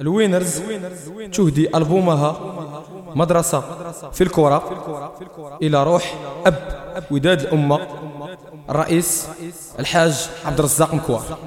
الوينرز تهدي ألبومها. مدرسة. في الكرة إلى روح أب. وداد الأمة. الرئيس الحاج عبد الرزاق مكوار.